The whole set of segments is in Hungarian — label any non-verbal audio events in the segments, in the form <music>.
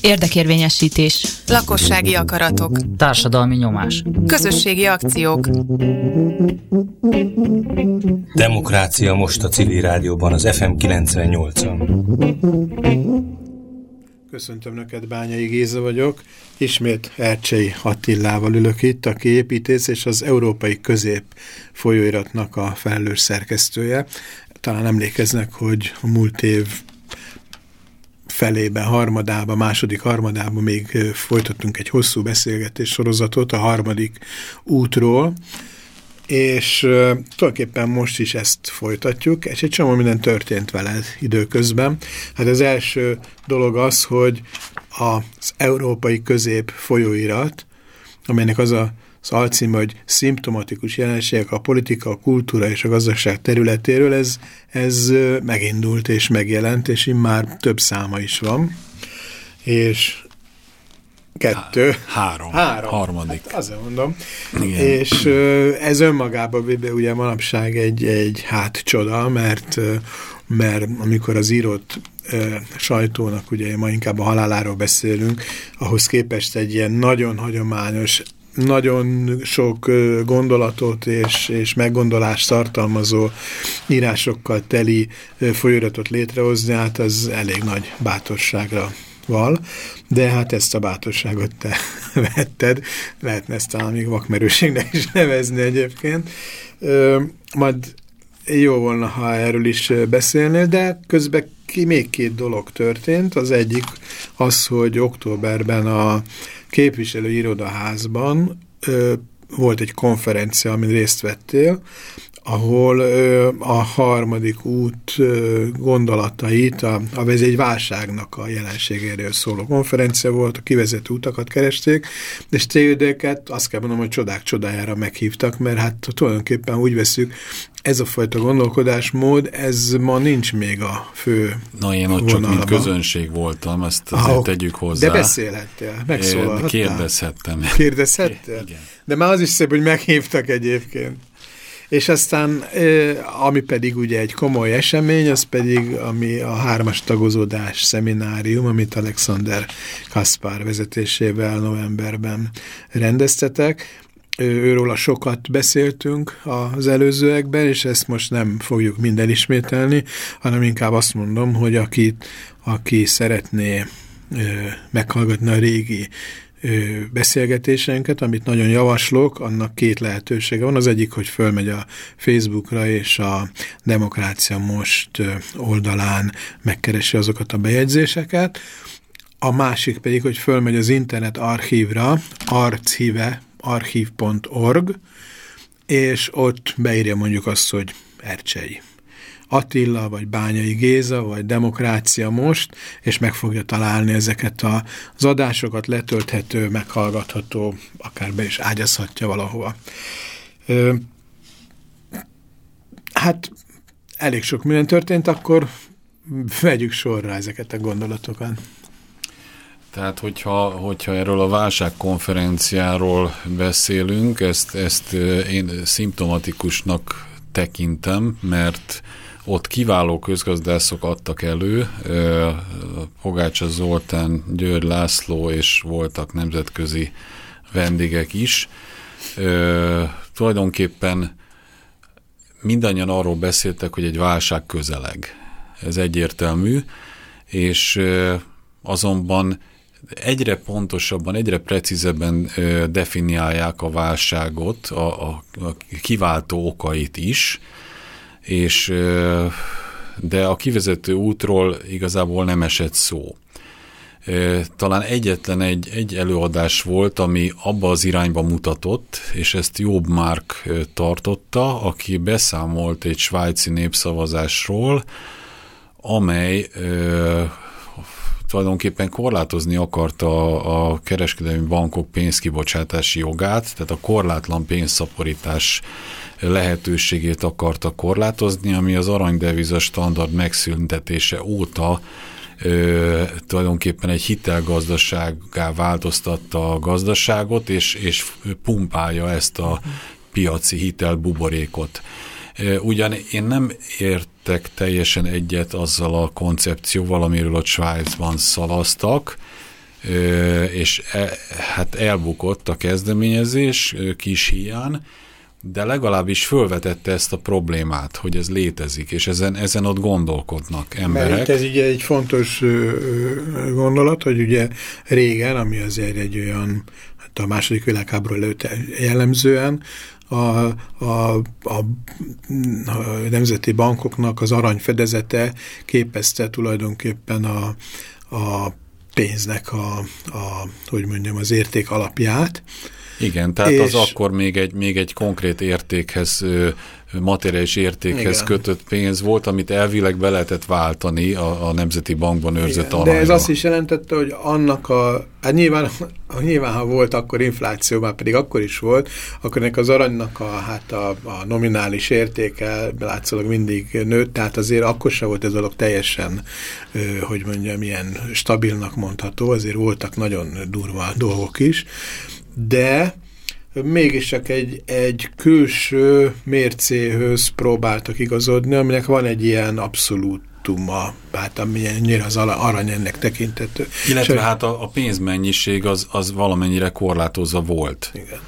Érdekérvényesítés. Lakossági akaratok. Társadalmi nyomás. Közösségi akciók. Demokrácia most a civil rádióban, az FM 98-on. Köszöntöm neked, Bányai Géza vagyok. Ismét Ercsei Attilával ülök itt, aki építész és az Európai Közép folyóiratnak a felelős szerkesztője. Talán emlékeznek, hogy a múlt év felében, harmadában, második harmadában még folytattunk egy hosszú beszélgetés sorozatot a harmadik útról, és tulajdonképpen most is ezt folytatjuk, és egy csomó minden történt veled időközben. Hát az első dolog az, hogy az Európai Közép folyóirat, amelynek az a az alcím, hogy szimptomatikus jelenségek a politika, a kultúra és a gazdaság területéről, ez, ez megindult és megjelent, és immár több száma is van. És kettő. Három. Három. Harmadik. Hát azért mondom. Igen. És ez önmagában ugye manapság egy, egy hát csoda, mert, mert amikor az írott sajtónak, ugye ma inkább a haláláról beszélünk, ahhoz képest egy ilyen nagyon hagyományos nagyon sok gondolatot és, és meggondolást tartalmazó írásokkal teli folyóiratot létrehozni, hát az elég nagy bátorságra val, de hát ezt a bátorságot te <laughs> vetted, lehetne ezt talán még vakmerőségnek is nevezni egyébként. Majd jó volna, ha erről is beszélnél, de közben ki, még két dolog történt. Az egyik az, hogy októberben a képviselő irodaházban ö, volt egy konferencia, amin részt vettél, ahol a harmadik út gondolatait, a, a ez egy válságnak a jelenségéről szóló konferencia volt, a kivezető utakat keresték, és tényleg azt kell mondanom, hogy csodák csodájára meghívtak, mert hát tulajdonképpen úgy veszük, ez a fajta gondolkodásmód, ez ma nincs még a fő Na, én ott csak mint közönség voltam, ezt azért ah, tegyük hozzá. De beszélhettél, megszólalhattál. Kérdezhettem. Kérdezhettél? Igen. De már az is szép, hogy meghívtak egyébként. És aztán, ami pedig ugye egy komoly esemény, az pedig ami a hármas tagozódás szeminárium, amit Alexander Kaspar vezetésével novemberben rendeztetek. A sokat beszéltünk az előzőekben, és ezt most nem fogjuk minden ismételni, hanem inkább azt mondom, hogy aki, aki szeretné meghallgatni a régi beszélgetéseinket, amit nagyon javaslok, annak két lehetősége van. Az egyik, hogy fölmegy a Facebookra, és a Demokrácia Most oldalán megkeresi azokat a bejegyzéseket. A másik pedig, hogy fölmegy az internet archívra, archive, archiv.org, és ott beírja mondjuk azt, hogy Ercsei. Attila, vagy Bányai Géza, vagy Demokrácia most, és meg fogja találni ezeket az adásokat, letölthető, meghallgatható, akár be is ágyazhatja valahova. Hát elég sok minden történt, akkor vegyük sorra ezeket a gondolatokat. Tehát, hogyha, hogyha erről a válságkonferenciáról beszélünk, ezt, ezt én szimptomatikusnak tekintem, mert ott kiváló közgazdászok adtak elő, Pogácsa Zoltán, György László, és voltak nemzetközi vendégek is. Tulajdonképpen mindannyian arról beszéltek, hogy egy válság közeleg. Ez egyértelmű, és azonban egyre pontosabban, egyre precízebben definiálják a válságot, a, a, a kiváltó okait is, és de a kivezető útról igazából nem esett szó. Talán egyetlen egy, egy előadás volt, ami abba az irányba mutatott, és ezt Jobb Mark tartotta, aki beszámolt egy svájci népszavazásról, amely tulajdonképpen korlátozni akarta a, a kereskedelmi bankok pénzkibocsátási jogát, tehát a korlátlan pénzszaporítás lehetőségét akarta korlátozni, ami az aranydeviza standard megszüntetése óta ö, tulajdonképpen egy hitelgazdasággá változtatta a gazdaságot, és, és pumpálja ezt a piaci hitelbuborékot. Ugyan én nem ért értettek teljesen egyet azzal a koncepcióval, amiről a Svájcban szalasztak, és e, hát elbukott a kezdeményezés kis hián, de legalábbis fölvetette ezt a problémát, hogy ez létezik, és ezen, ezen ott gondolkodnak emberek. Mert ez ugye egy fontos gondolat, hogy ugye régen, ami azért egy olyan, hát a második világháború előtt jellemzően, a, a, a, a nemzeti bankoknak az aranyfedezete képezte tulajdonképpen a, a pénznek a, a, hogy mondjam, az érték alapját, igen, tehát és... az akkor még egy, még egy konkrét értékhez, materiális értékhez Igen. kötött pénz volt, amit elvileg be lehetett váltani a, a Nemzeti Bankban őrzött Igen. De ez azt is jelentette, hogy annak a, hát nyilván, <laughs> nyilván ha volt akkor infláció, már pedig akkor is volt, akkor ennek az aranynak a, hát a, a nominális értéke látszólag mindig nőtt, tehát azért akkor sem volt ez dolog teljesen, hogy mondjam, ilyen stabilnak mondható, azért voltak nagyon durva dolgok is, de mégis csak egy, egy külső mércéhöz próbáltak igazodni, aminek van egy ilyen abszolút tuma, hát amennyire az arany ennek tekintető. Illetve És hát a, a pénzmennyiség az, az valamennyire korlátozva volt. Igen.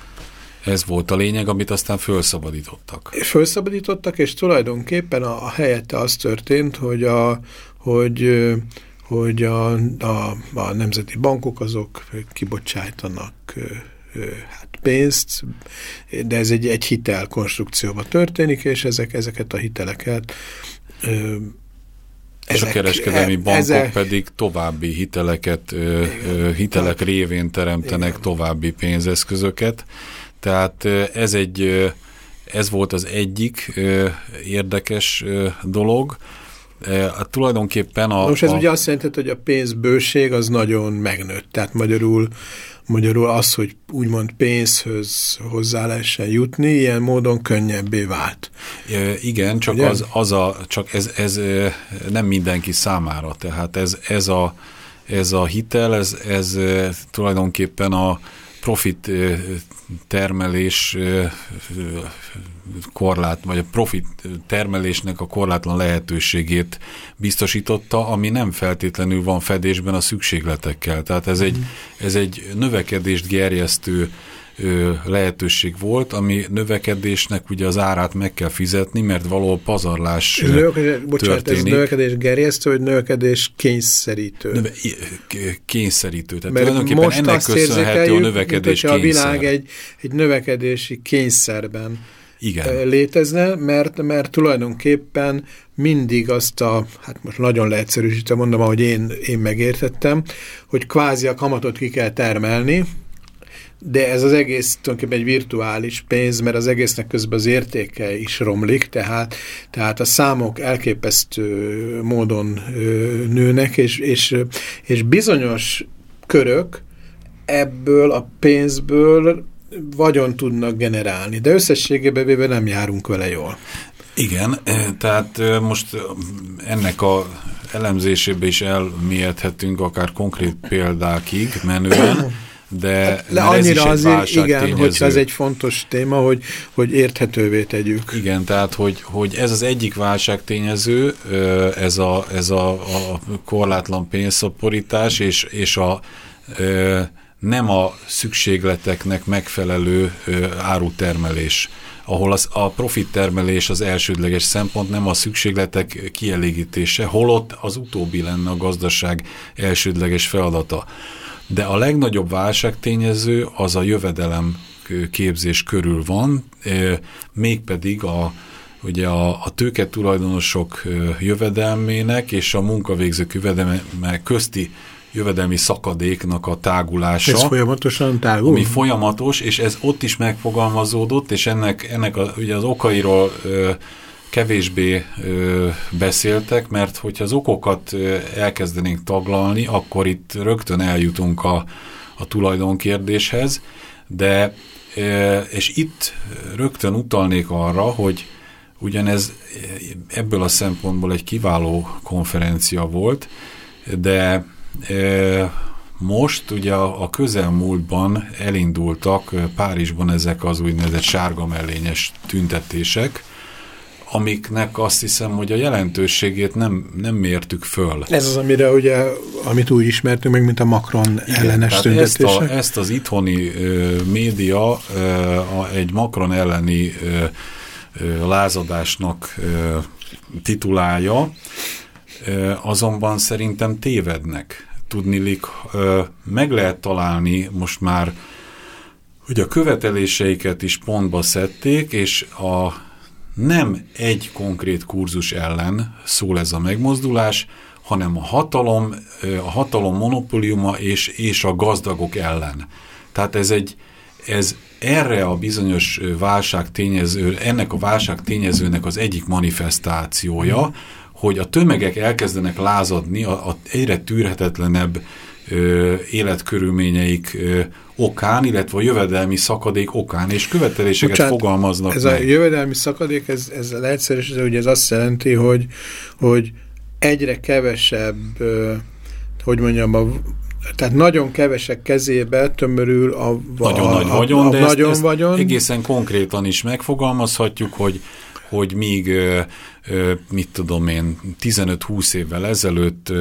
Ez volt a lényeg, amit aztán felszabadítottak. Felszabadítottak, és tulajdonképpen a, a helyette az történt, hogy a, hogy, hogy a, a, a nemzeti bankok azok kibocsájtanak hát pénzt, de ez egy, egy hitel konstrukcióban történik, és ezek, ezeket a hiteleket és ezek, a kereskedelmi bankok ezek, pedig további hiteleket, igen, hitelek hát, révén teremtenek igen. további pénzeszközöket. Tehát ez egy ez volt az egyik érdekes dolog. Hát tulajdonképpen a... Most ez a, ugye azt jelenti, hogy a pénzbőség az nagyon megnőtt. Tehát magyarul Magyarul az, hogy úgymond pénzhöz hozzá lehessen jutni, ilyen módon könnyebbé vált. E, igen, csak, az, az a, csak ez, ez nem mindenki számára, tehát ez, ez, a, ez a hitel, ez, ez tulajdonképpen a profit termelés korlát, vagy a profit termelésnek a korlátlan lehetőségét biztosította, ami nem feltétlenül van fedésben a szükségletekkel. Tehát ez egy, ez egy növekedést gerjesztő lehetőség volt, ami növekedésnek ugye az árát meg kell fizetni, mert való pazarlás ez növekedés, bocsánat, történik. ez növekedés gerjesztő, vagy növekedés kényszerítő? Növe, kényszerítő. Tehát mert tulajdonképpen ennek köszönhető a növekedés mint, a világ egy, egy növekedési kényszerben igen. létezne, mert, mert tulajdonképpen mindig azt a, hát most nagyon leegyszerűsítve mondom, ahogy én, én megértettem, hogy kvázi a kamatot ki kell termelni, de ez az egész tulajdonképpen egy virtuális pénz, mert az egésznek közben az értéke is romlik, tehát, tehát a számok elképesztő módon nőnek, és, és, és bizonyos körök ebből a pénzből vagyon tudnak generálni, de összességében véve nem járunk vele jól. Igen, tehát most ennek a elemzésébe is elmélyedhetünk akár konkrét példákig <coughs> menően, de, hát, de annyira azért, igen, hogyha ez egy fontos téma, hogy, hogy érthetővé tegyük. Igen, tehát, hogy, hogy ez az egyik válságtényező, ez a, ez a, a korlátlan pénzszaporítás, és, és a nem a szükségleteknek megfelelő árutermelés ahol az, a profit termelés az elsődleges szempont, nem a szükségletek kielégítése, holott az utóbbi lenne a gazdaság elsődleges feladata. De a legnagyobb válságtényező az a jövedelem képzés körül van, mégpedig a, ugye a, a tőke tulajdonosok jövedelmének és a munkavégzők jövedelme közti jövedelmi szakadéknak a tágulása. Ez folyamatosan tágul? Ami folyamatos, és ez ott is megfogalmazódott, és ennek, ennek a, ugye az okairól ö, kevésbé ö, beszéltek, mert hogyha az okokat ö, elkezdenénk taglalni, akkor itt rögtön eljutunk a, a tulajdonkérdéshez, de ö, és itt rögtön utalnék arra, hogy ugyanez ebből a szempontból egy kiváló konferencia volt, de most ugye a közelmúltban elindultak Párizsban ezek az úgynevezett sárga mellényes tüntetések, amiknek azt hiszem, hogy a jelentőségét nem, nem mértük föl. Ez az, amire ugye, amit úgy ismertünk meg, mint a Macron Igen, ellenes ezt, a, ezt az itthoni ö, média ö, a, egy Macron elleni ö, ö, lázadásnak ö, titulálja, ö, azonban szerintem tévednek. Tudnilik, ö, meg lehet találni most már, hogy a követeléseiket is pontba szedték, és a nem egy konkrét kurzus ellen szól ez a megmozdulás, hanem a hatalom, a hatalom monopóliuma és, és a gazdagok ellen. Tehát ez egy, ez erre a bizonyos válság tényező, ennek a válság tényezőnek az egyik manifestációja, hogy a tömegek elkezdenek lázadni a, a egyre tűrhetetlenebb ö, életkörülményeik ö, okán, illetve a jövedelmi szakadék okán, és követeléseket Bocsánat, fogalmaznak ez meg. a jövedelmi szakadék, ez, ez leegyszerűsítve, hogy ez azt jelenti, hogy, hogy egyre kevesebb, ö, hogy mondjam, a, tehát nagyon kevesek kezébe tömörül a, nagyon a, nagy vagyon, a, a de nagyon ezt, vagyon. Ezt egészen konkrétan is megfogalmazhatjuk, hogy hogy míg, mit tudom én, 15-20 évvel ezelőtt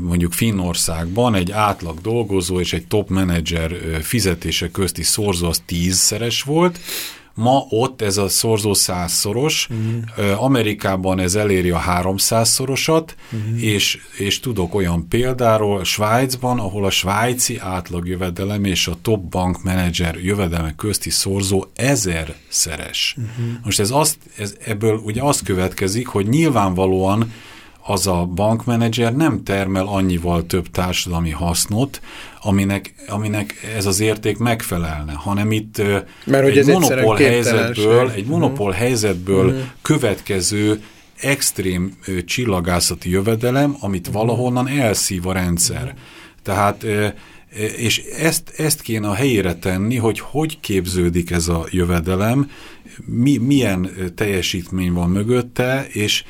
mondjuk Finnországban egy átlag dolgozó és egy top menedzser fizetése közti szorzó az tízszeres volt, Ma ott ez a szorzó százszoros, uh-huh. Amerikában ez eléri a háromszázszorosat, uh-huh. és, és tudok olyan példáról Svájcban, ahol a svájci átlagjövedelem és a top bank menedzser jövedelme közti szorzó ezerszeres. Uh-huh. Most ez azt, ez, ebből ugye azt következik, hogy nyilvánvalóan az a bankmenedzser nem termel annyival több társadalmi hasznot, aminek, aminek ez az érték megfelelne, hanem itt Mert, egy, monopól helyzetből, egy monopól helyzetből -huh. következő extrém csillagászati jövedelem, amit -huh. valahonnan elszív a rendszer. -huh. Tehát és ezt, ezt kéne a helyére tenni, hogy hogy képződik ez a jövedelem, mi, milyen teljesítmény van mögötte, és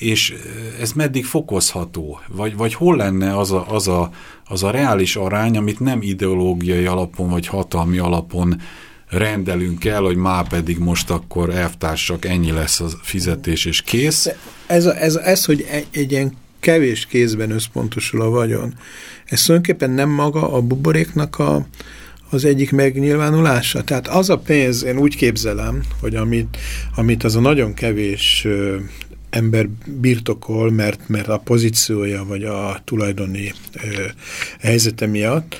és ez meddig fokozható? Vagy, vagy hol lenne az a, az, a, az a reális arány, amit nem ideológiai alapon vagy hatalmi alapon rendelünk el, hogy már pedig most akkor elvtársak, ennyi lesz a fizetés és kész. Ez, a, ez, ez hogy egy, egy ilyen kevés kézben összpontosul a vagyon, ez tulajdonképpen nem maga a buboréknak a, az egyik megnyilvánulása. Tehát az a pénz, én úgy képzelem, hogy amit, amit az a nagyon kevés ember birtokol, mert, mert a pozíciója vagy a tulajdoni ö, helyzete miatt,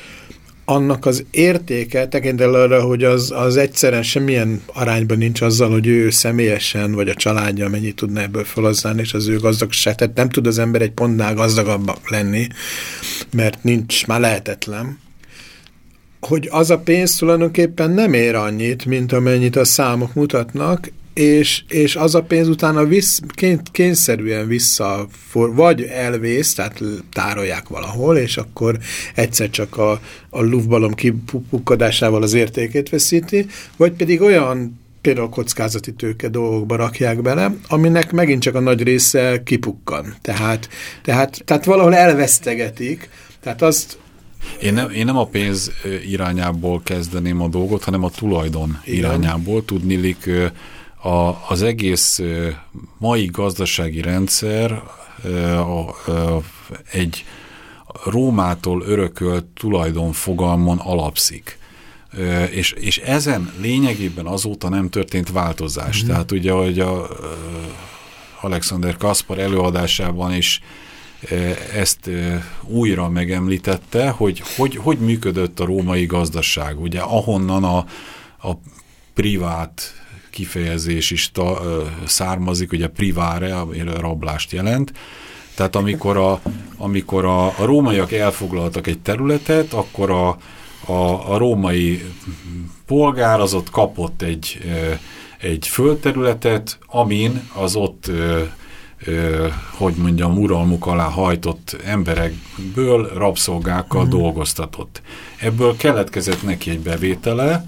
annak az értéke tekintel arra, hogy az, az egyszerűen semmilyen arányban nincs azzal, hogy ő személyesen, vagy a családja mennyit tudna ebből felhasználni, és az ő gazdagság. Tehát nem tud az ember egy pontnál gazdagabb lenni, mert nincs, már lehetetlen. Hogy az a pénz tulajdonképpen nem ér annyit, mint amennyit a számok mutatnak, és, és az a pénz utána visz, kény, kényszerűen vissza, vagy elvész, tehát tárolják valahol, és akkor egyszer csak a, a luftbalom kipukkadásával az értékét veszíti, vagy pedig olyan például kockázati tőke dolgokba rakják bele, aminek megint csak a nagy része kipukkan. Tehát, tehát, tehát valahol elvesztegetik, tehát azt én nem, én nem a pénz irányából kezdeném a dolgot, hanem a tulajdon Igen. irányából. Tudnilik, a, az egész mai gazdasági rendszer a, a, egy Rómától örökölt tulajdonfogalmon alapszik. És, és ezen lényegében azóta nem történt változás. Mm. Tehát ugye, hogy a Alexander Kaspar előadásában is ezt újra megemlítette, hogy hogy, hogy működött a római gazdaság. Ugye ahonnan a, a privát kifejezés is ta, származik, ugye priváre, ami rablást jelent. Tehát amikor a, amikor a, a rómaiak elfoglaltak egy területet, akkor a, a, a római polgár az ott kapott egy, egy földterületet, amin az ott hogy mondjam, uralmuk alá hajtott emberekből rabszolgákkal mm. dolgoztatott. Ebből keletkezett neki egy bevétele,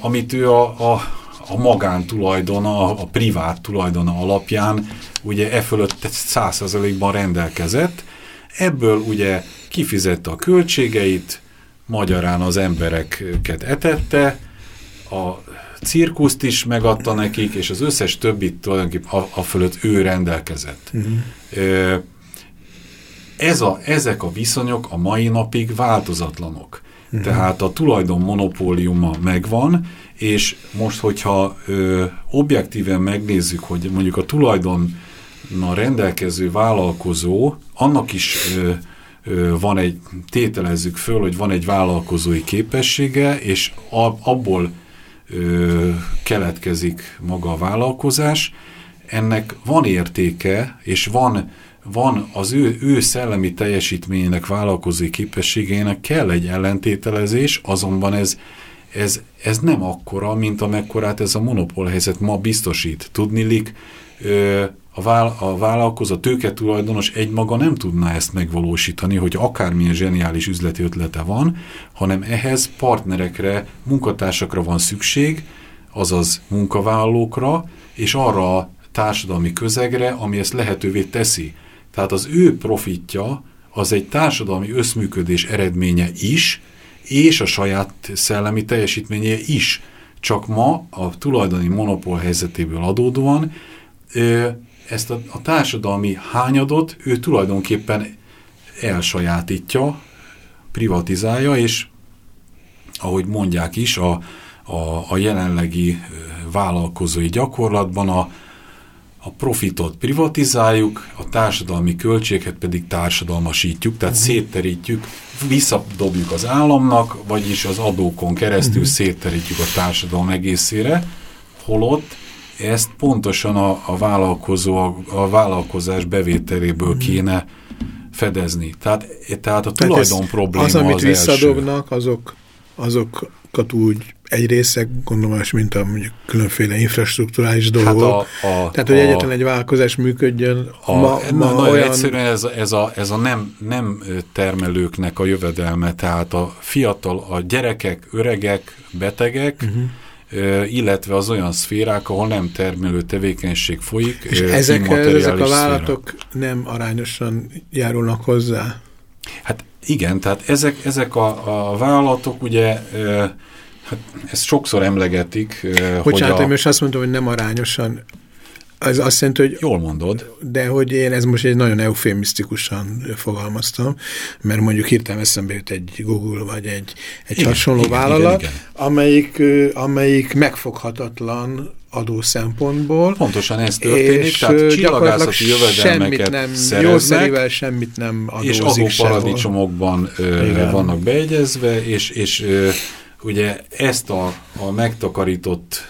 amit ő a, a, a magántulajdona, a privát tulajdona alapján ugye e fölött százszerzalékban rendelkezett, ebből ugye kifizette a költségeit, magyarán az embereket etette, a cirkuszt is megadta nekik, és az összes többit tulajdonképpen a, a fölött ő rendelkezett. Uh -huh. Ez a, ezek a viszonyok a mai napig változatlanok. Uh -huh. Tehát a tulajdon monopóliuma megvan, és most, hogyha ö, objektíven megnézzük, hogy mondjuk a tulajdonnal rendelkező vállalkozó, annak is ö, ö, van egy, tételezzük föl, hogy van egy vállalkozói képessége, és a, abból ö, keletkezik maga a vállalkozás, ennek van értéke, és van, van az ő, ő szellemi teljesítményének, vállalkozói képességének kell egy ellentételezés, azonban ez, ez, ez nem akkora, mint amekkorát ez a monopól helyzet ma biztosít. Tudnilik, a, váll a vállalkozó, a tőketulajdonos egymaga nem tudná ezt megvalósítani, hogy akármilyen zseniális üzleti ötlete van, hanem ehhez partnerekre, munkatársakra van szükség, azaz munkavállalókra, és arra a társadalmi közegre, ami ezt lehetővé teszi. Tehát az ő profitja az egy társadalmi összműködés eredménye is, és a saját szellemi teljesítménye is. Csak ma a tulajdoni monopól helyzetéből adódóan ezt a, a társadalmi hányadot ő tulajdonképpen elsajátítja, privatizálja, és ahogy mondják is, a, a, a jelenlegi vállalkozói gyakorlatban a, a profitot privatizáljuk, a társadalmi költséget pedig társadalmasítjuk, tehát uh mhm. -huh. szétterítjük, visszadobjuk az államnak, vagyis az adókon keresztül uh mhm. -huh. szétterítjük a társadalom egészére, holott ezt pontosan a, a vállalkozó, a, a vállalkozás bevételéből hmm. kéne fedezni. Tehát, tehát a tulajdon tehát probléma az, amit az visszadobnak, azok, azokat úgy egy része, gondolom, mint a mondjuk különféle infrastruktúrális hát dolgok. Hát a, a, Tehát, hogy a, egyetlen egy vállalkozás működjön. A, ma, ma nagyon olyan... egyszerűen ez, ez a, ez a nem, nem termelőknek a jövedelme, tehát a fiatal, a gyerekek, öregek, betegek, uh mhm. -huh illetve az olyan szférák, ahol nem termelő tevékenység folyik. És ezek, ezek a vállalatok szféra. nem arányosan járulnak hozzá? Hát igen, tehát ezek, ezek a, a vállalatok ugye, hát ezt sokszor emlegetik. Bocsánat, hogy a, én most azt mondtam, hogy nem arányosan az azt jelenti, hogy... Jól mondod. De hogy én ez most egy nagyon eufémisztikusan fogalmaztam, mert mondjuk hirtelen eszembe jut egy Google vagy egy, egy igen, hasonló igen, vállalat, igen, igen. Amelyik, amelyik megfoghatatlan adó szempontból. Pontosan ez történik, és tehát csillagászati jövedelmeket nem, szereznek, semmit nem adózik És adóparadicsomokban vannak beegyezve, és, és ugye ezt a, a megtakarított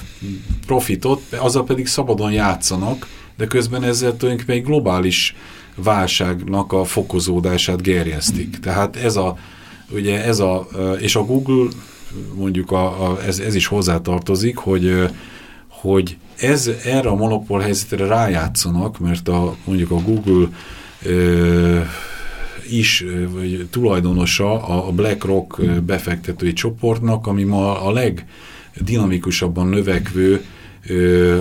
<laughs> profitot, azzal pedig szabadon játszanak, de közben ezzel tulajdonképpen egy globális válságnak a fokozódását gerjesztik. Tehát ez a, ugye ez a, és a Google, mondjuk a, a, ez, ez is hozzátartozik, hogy, hogy ez, erre a monopól helyzetre rájátszanak, mert a, mondjuk a Google ö, is vagy tulajdonosa a BlackRock befektetői csoportnak, ami ma a legdinamikusabban növekvő,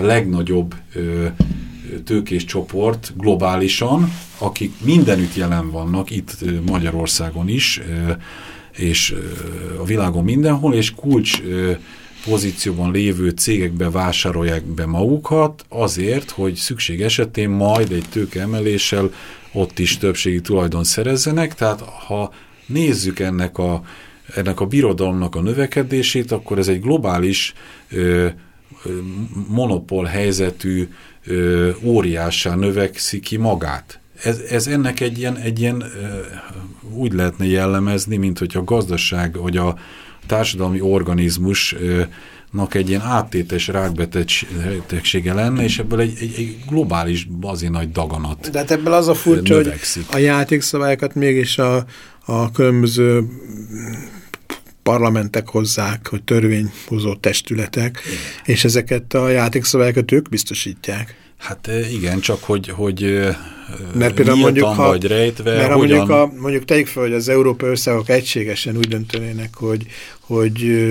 legnagyobb tőkés csoport globálisan, akik mindenütt jelen vannak, itt Magyarországon is, és a világon mindenhol, és kulcs pozícióban lévő cégekbe vásárolják be magukat azért, hogy szükség esetén majd egy tőkeemeléssel ott is többségi tulajdon szerezzenek, tehát ha nézzük ennek a, ennek a birodalomnak a növekedését, akkor ez egy globális ö, monopól helyzetű ö, óriássá növekszik ki magát. Ez, ez ennek egy ilyen, egy ilyen ö, úgy lehetne jellemezni, mint hogy a gazdaság, vagy a társadalmi organizmus ö, nak egy ilyen áttétes rákbetegsége lenne, és ebből egy, egy, egy globális bazi nagy daganat De hát ebből az a furcsa, növekszik. hogy a játékszabályokat mégis a, a különböző parlamentek hozzák, hogy törvényhozó testületek, igen. és ezeket a játékszabályokat ők biztosítják. Hát igen, csak hogy, hogy mert például mondjuk, ha, vagy rejtve, mert hogyan... mondjuk, a, mondjuk tegyük fel, hogy az Európai Országok egységesen úgy döntenének, hogy, hogy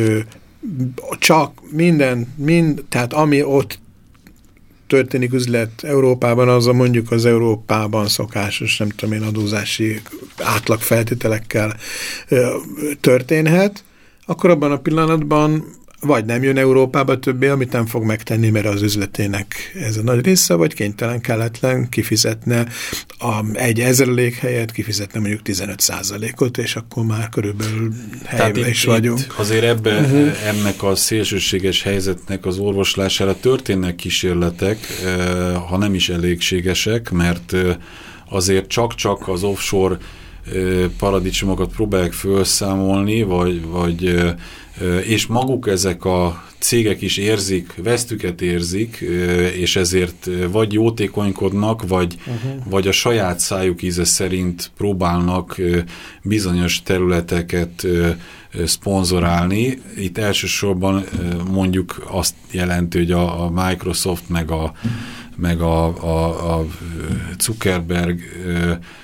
csak minden, mind, tehát ami ott történik üzlet Európában, az a mondjuk az Európában szokásos, nem tudom én, adózási átlagfeltételekkel történhet, akkor abban a pillanatban vagy nem jön Európába többé, amit nem fog megtenni, mert az üzletének ez a nagy része, vagy kénytelen, kelletlen kifizetne a egy ezerlék helyet, kifizetne mondjuk 15 százalékot, és akkor már körülbelül helyben is vagyunk. Itt azért ebbe, uh mhm. -huh. ennek a szélsőséges helyzetnek az orvoslására történnek kísérletek, eh, ha nem is elégségesek, mert eh, azért csak-csak az offshore paradicsomokat próbálják felszámolni, vagy, vagy és maguk ezek a cégek is érzik, vesztüket érzik, és ezért vagy jótékonykodnak, vagy, uh -huh. vagy a saját szájuk íze szerint próbálnak bizonyos területeket szponzorálni. Itt elsősorban mondjuk azt jelenti, hogy a, a Microsoft meg a, meg a, a, a Zuckerberg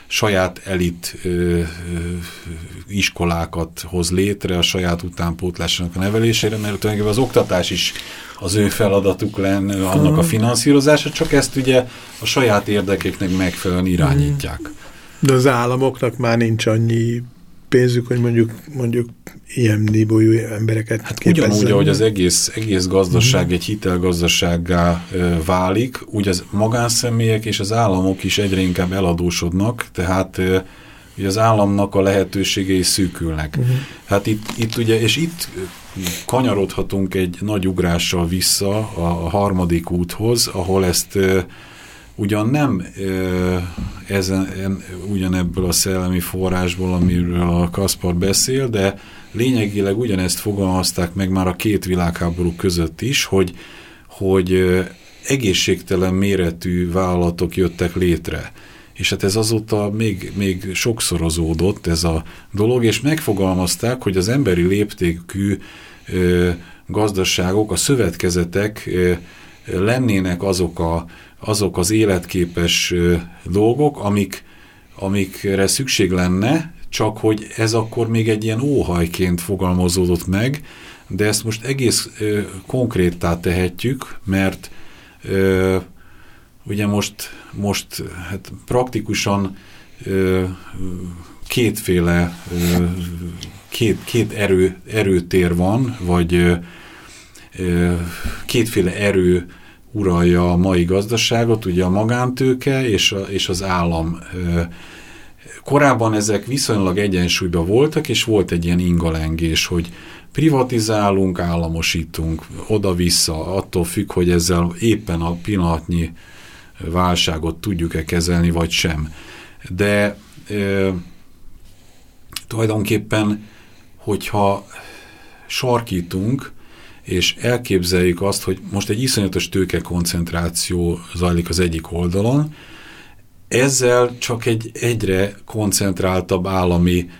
saját elit iskolákat hoz létre a saját utánpótlásának a nevelésére, mert tulajdonképpen az oktatás is az ő feladatuk lenne, annak a finanszírozása, csak ezt ugye a saját érdekeknek megfelelően irányítják. De az államoknak már nincs annyi pénzük, hogy mondjuk, mondjuk ilyen níbolyú embereket Hát ugyanúgy, ahogy az egész, egész gazdaság mm. egy hitelgazdasággá válik, úgy az magánszemélyek és az államok is egyre inkább eladósodnak, tehát ugye az államnak a lehetőségei szűkülnek. Mm. Hát itt, itt ugye, és itt kanyarodhatunk egy nagy ugrással vissza a, a harmadik úthoz, ahol ezt ugyan nem ezen, ugyanebből a szellemi forrásból, amiről a Kaspar beszél, de lényegileg ugyanezt fogalmazták meg már a két világháború között is, hogy, hogy egészségtelen méretű vállalatok jöttek létre. És hát ez azóta még, még sokszorozódott ez a dolog, és megfogalmazták, hogy az emberi léptékű ö, gazdaságok, a szövetkezetek lennének azok a azok az életképes dolgok, amik, amikre szükség lenne, csak hogy ez akkor még egy ilyen óhajként fogalmazódott meg, de ezt most egész konkréttá tehetjük, mert ö, ugye most, most hát praktikusan ö, kétféle, ö, két, két erő, erőtér van, vagy ö, kétféle erő uralja a mai gazdaságot, ugye a magántőke és, a, és az állam. Korábban ezek viszonylag egyensúlyban voltak, és volt egy ilyen ingalengés, hogy privatizálunk, államosítunk, oda-vissza, attól függ, hogy ezzel éppen a pillanatnyi válságot tudjuk-e kezelni, vagy sem. De e, tulajdonképpen, hogyha sarkítunk, és elképzeljük azt, hogy most egy iszonyatos tőke koncentráció zajlik az egyik oldalon, ezzel csak egy egyre koncentráltabb állami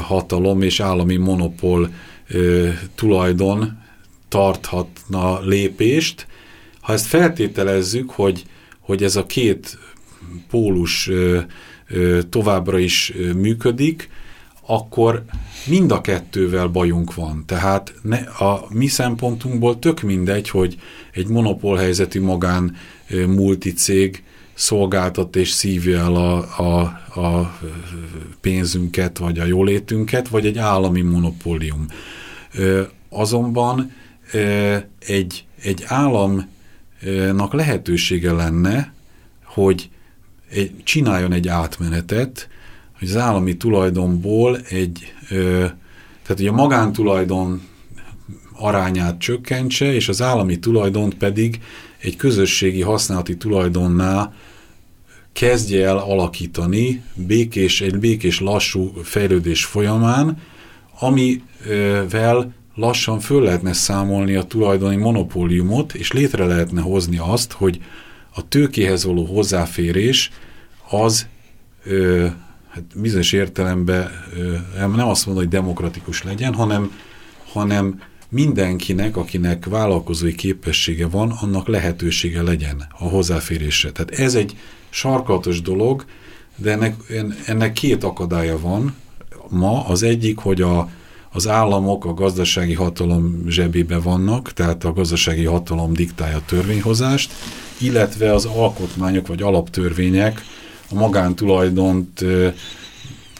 hatalom és állami monopól tulajdon tarthatna lépést. Ha ezt feltételezzük, hogy, hogy ez a két pólus továbbra is működik, akkor mind a kettővel bajunk van. Tehát ne, a mi szempontunkból tök mindegy, hogy egy monopólhelyzetű magán multicég szolgáltat és szívja el a, a, a pénzünket, vagy a jólétünket, vagy egy állami monopólium. Azonban egy, egy államnak lehetősége lenne, hogy csináljon egy átmenetet, hogy az állami tulajdonból egy, ö, tehát hogy a magántulajdon arányát csökkentse, és az állami tulajdont pedig egy közösségi használati tulajdonná kezdje el alakítani békés, egy békés lassú fejlődés folyamán, amivel lassan föl lehetne számolni a tulajdoni monopóliumot, és létre lehetne hozni azt, hogy a tőkéhez való hozzáférés az ö, hát bizonyos értelemben nem azt mondom, hogy demokratikus legyen, hanem, hanem mindenkinek, akinek vállalkozói képessége van, annak lehetősége legyen a hozzáférésre. Tehát ez egy sarkalatos dolog, de ennek, ennek két akadálya van ma. Az egyik, hogy a, az államok a gazdasági hatalom zsebébe vannak, tehát a gazdasági hatalom diktálja a törvényhozást, illetve az alkotmányok vagy alaptörvények a magántulajdont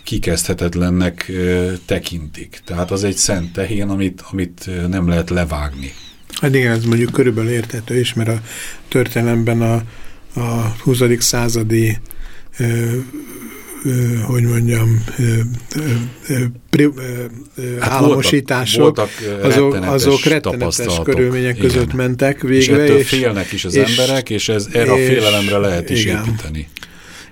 kikezdhetetlennek tekintik. Tehát az egy szent tehén, amit, amit nem lehet levágni. Hát igen, ez mondjuk körülbelül érthető is, mert a történelemben a, a 20. századi ö, ö, hogy mondjam, ö, ö, pri, ö, hát államosítások, voltak, voltak azok, azok rettenetes körülmények igen. között mentek végre. És ettől és, félnek is az és, emberek, és ez erre és, a félelemre lehet is igen. építeni.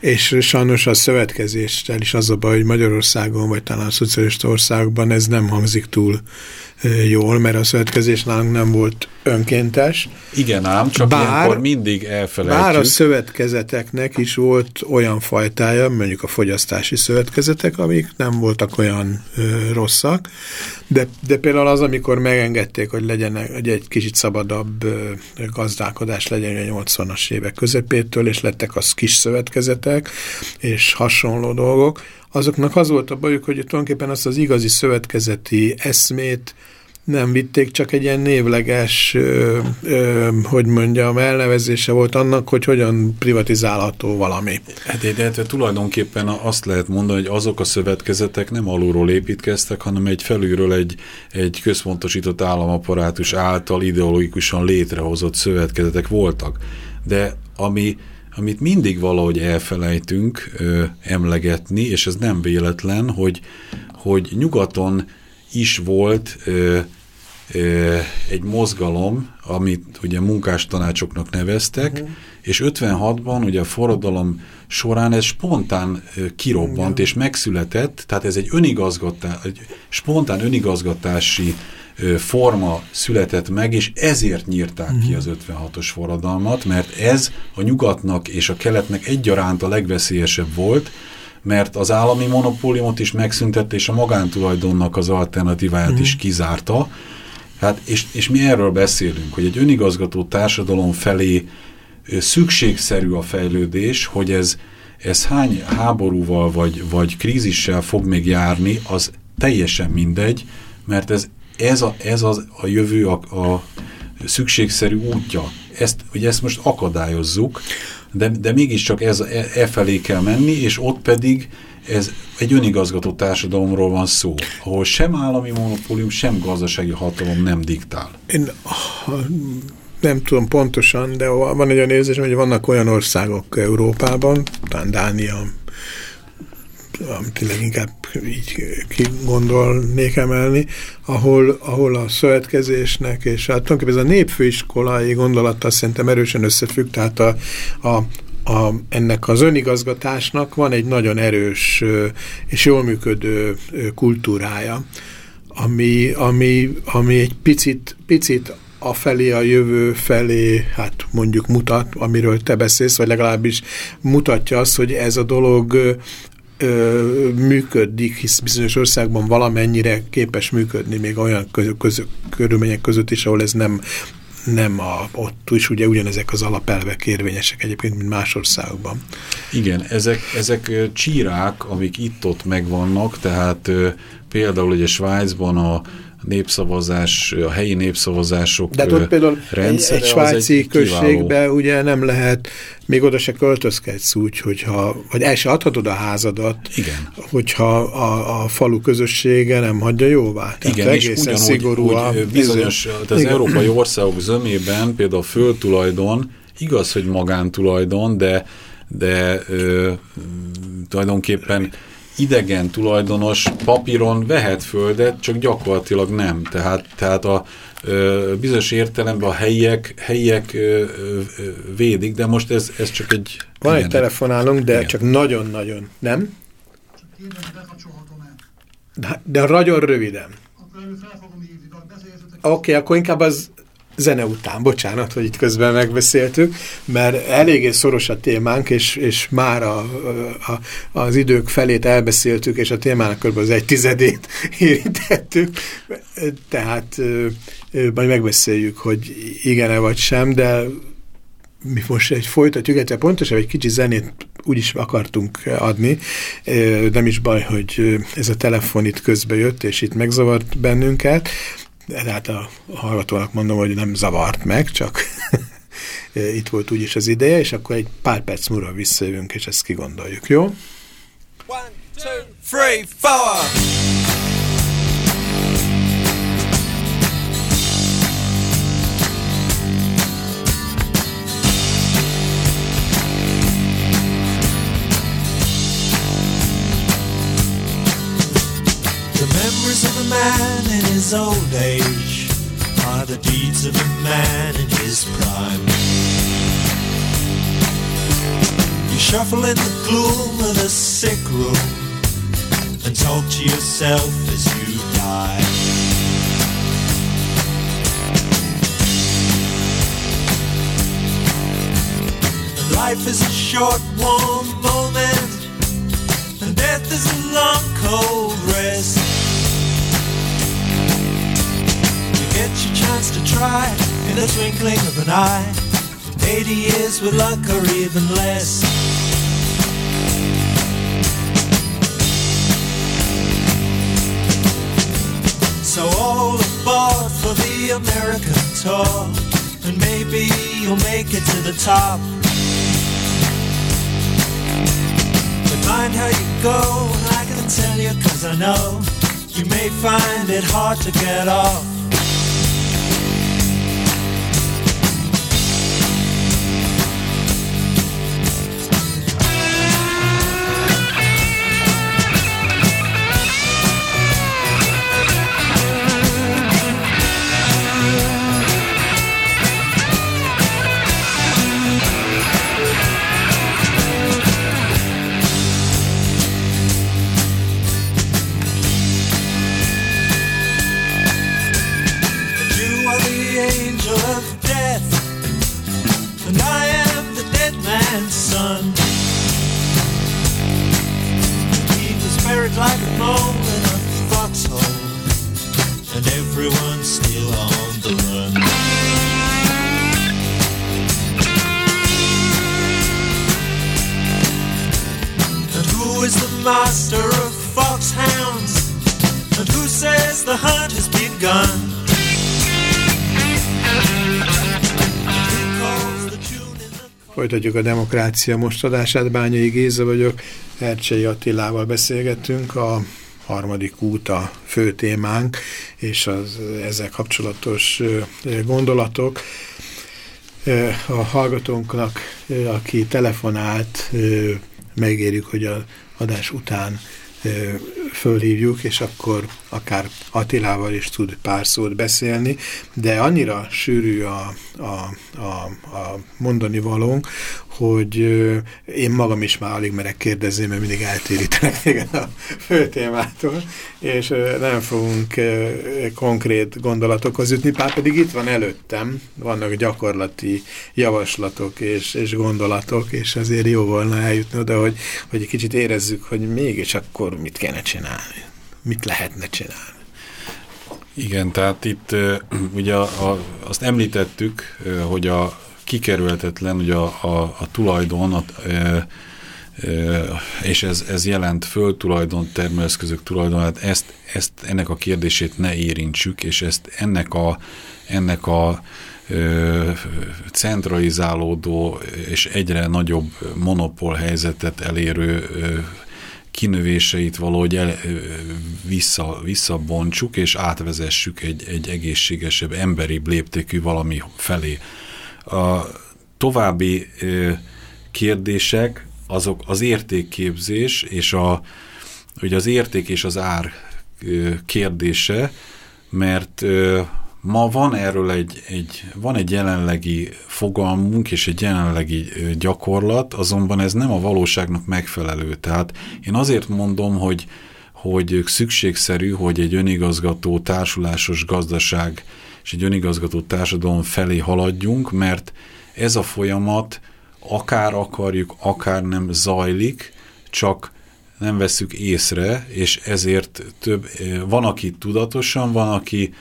És sajnos a szövetkezéssel is az a baj, hogy Magyarországon, vagy talán a szocialista országban ez nem hangzik túl jól, mert a szövetkezés nálunk nem volt önkéntes. Igen ám, csak bár, ilyenkor mindig elfelejtjük. Bár a szövetkezeteknek is volt olyan fajtája, mondjuk a fogyasztási szövetkezetek, amik nem voltak olyan ö, rosszak, de, de például az, amikor megengedték, hogy legyen hogy egy kicsit szabadabb ö, gazdálkodás legyen a 80-as évek közepétől, és lettek az kis szövetkezetek, és hasonló dolgok, azoknak az volt a bajuk, hogy tulajdonképpen azt az igazi szövetkezeti eszmét nem vitték, csak egy ilyen névleges, ö, ö, hogy mondjam, elnevezése volt annak, hogy hogyan privatizálható valami. Hát de, de, tulajdonképpen azt lehet mondani, hogy azok a szövetkezetek nem alulról építkeztek, hanem egy felülről egy, egy központosított államaparátus által ideológikusan létrehozott szövetkezetek voltak. De ami amit mindig valahogy elfelejtünk ö, emlegetni, és ez nem véletlen, hogy, hogy nyugaton is volt ö, ö, egy mozgalom, amit ugye munkástanácsoknak neveztek, uh mhm. -huh. és 56-ban ugye a forradalom során ez spontán kirobbant Igen. és megszületett, tehát ez egy önigazgatás, egy spontán önigazgatási forma született meg, és ezért nyírták uh -huh. ki mhm. az 56-os forradalmat, mert ez a nyugatnak és a keletnek egyaránt a legveszélyesebb volt, mert az állami monopóliumot is megszüntette, és a magántulajdonnak az alternatíváját uh -huh. is mhm. kizárta. Hát, és, és mi erről beszélünk, hogy egy önigazgató társadalom felé szükségszerű a fejlődés, hogy ez, ez hány háborúval vagy, vagy krízissel fog még járni, az teljesen mindegy, mert ez ez a, ez az, a jövő a, a szükségszerű útja. Ezt, ugye ezt most akadályozzuk, de, de mégiscsak ez e, e felé kell menni, és ott pedig ez egy önigazgató társadalomról van szó, ahol sem állami monopólium, sem gazdasági hatalom nem diktál. Én nem tudom pontosan, de van egy olyan érzés, hogy vannak olyan országok Európában, talán Dánia, amit leginkább így kigondolnék emelni, ahol, ahol a szövetkezésnek, és hát tulajdonképpen ez a népfőiskolai gondolata szerintem erősen összefügg, tehát a, a, a, ennek az önigazgatásnak van egy nagyon erős és jól működő kultúrája, ami, ami, ami egy picit, picit a felé, a jövő felé, hát mondjuk mutat, amiről te beszélsz, vagy legalábbis mutatja azt, hogy ez a dolog ö, működik, hisz bizonyos országban valamennyire képes működni, még olyan köz, köz, körülmények között is, ahol ez nem nem a, ott is ugye ugyanezek az alapelvek érvényesek egyébként, mint más országokban. Igen, ezek, ezek csírák, amik itt-ott megvannak, tehát például ugye Svájcban a népszavazás, a helyi népszavazások De ott például rendszere, egy, egy svájci egy községbe ugye nem lehet, még oda se költözkedsz úgy, hogyha, vagy el se adhatod a házadat, Igen. hogyha a, a falu közössége nem hagyja jóvá. Tehát Igen, és ugyanúgy szigorú a, bizonyos, tehát az Igen. európai országok zömében például a földtulajdon, igaz, hogy magántulajdon, de de ö, tulajdonképpen idegen tulajdonos papíron vehet földet, csak gyakorlatilag nem. Tehát, tehát a ö, bizonyos értelemben a helyiek, helyiek ö, ö, védik, de most ez, ez csak egy... Van igen, egy telefonálunk, de igen. csak nagyon-nagyon, nem? De, de nagyon röviden. Oké, okay, akkor inkább az zene után, bocsánat, hogy itt közben megbeszéltük, mert eléggé szoros a témánk, és, és már a, a, az idők felét elbeszéltük, és a témának kb. az egy tizedét <laughs> érintettük, tehát majd megbeszéljük, hogy igen-e vagy sem, de mi most egy folytatjuk, illetve pontosan egy kicsi zenét úgy is akartunk adni, nem is baj, hogy ez a telefon itt közbe jött, és itt megzavart bennünket, de hát a hallgatónak mondom, hogy nem zavart meg, csak <laughs> itt volt úgyis az ideje, és akkor egy pár perc múlva visszajövünk, és ezt kigondoljuk, jó? One, two, three, four. Of a man in his old age are the deeds of a man in his prime. You shuffle in the gloom of the sick room and talk to yourself as you die. Life is a short, warm moment, and death is a long, cold rest. Get your chance to try in the twinkling of an eye. 80 years with luck or even less. So all aboard for the American tour, and maybe you'll make it to the top. But mind how you go, and I can tell you cause I know you may find it hard to get off. And who says the hunt has begun? Folytatjuk a demokrácia most adását. Bányai Géza vagyok, Ercsei Attilával beszélgetünk, a harmadik út a fő témánk, és az ezzel kapcsolatos gondolatok. A hallgatónknak, aki telefonált, megérjük, hogy a adás után fölhívjuk, és akkor akár Attilával is tud pár szót beszélni, de annyira sűrű a, a, a, a mondani valónk, hogy én magam is már alig merek kérdezni, mert mindig eltérítenek téged a fő témától, és nem fogunk konkrét gondolatokhoz jutni, pár pedig itt van előttem, vannak gyakorlati javaslatok és, és gondolatok, és azért jó volna eljutni oda, hogy, hogy egy kicsit érezzük, hogy mégis akkor mit kéne csinálni, mit lehetne csinálni. Igen, tehát itt <clears throat> ugye a, a, azt említettük, hogy a kikerülhetetlen, ugye a, a, a tulajdon, a, ö, és ez, ez jelent föl tulajdon, termelőeszközök tulajdonát, ezt, ezt, ennek a kérdését ne érintsük, és ezt ennek a, ennek a ö, centralizálódó és egyre nagyobb monopól helyzetet elérő ö, kinövéseit valahogy el, vissza, visszabontsuk, és átvezessük egy, egy egészségesebb, emberi léptékű valami felé. A további ö, kérdések azok az értékképzés és a, ugye az érték és az ár kérdése, mert ma van erről egy, egy, van egy jelenlegi fogalmunk és egy jelenlegi gyakorlat, azonban ez nem a valóságnak megfelelő. Tehát én azért mondom, hogy, hogy szükségszerű, hogy egy önigazgató társulásos gazdaság és egy önigazgató társadalom felé haladjunk, mert ez a folyamat akár akarjuk, akár nem zajlik, csak nem veszük észre, és ezért több, van, aki tudatosan, van, aki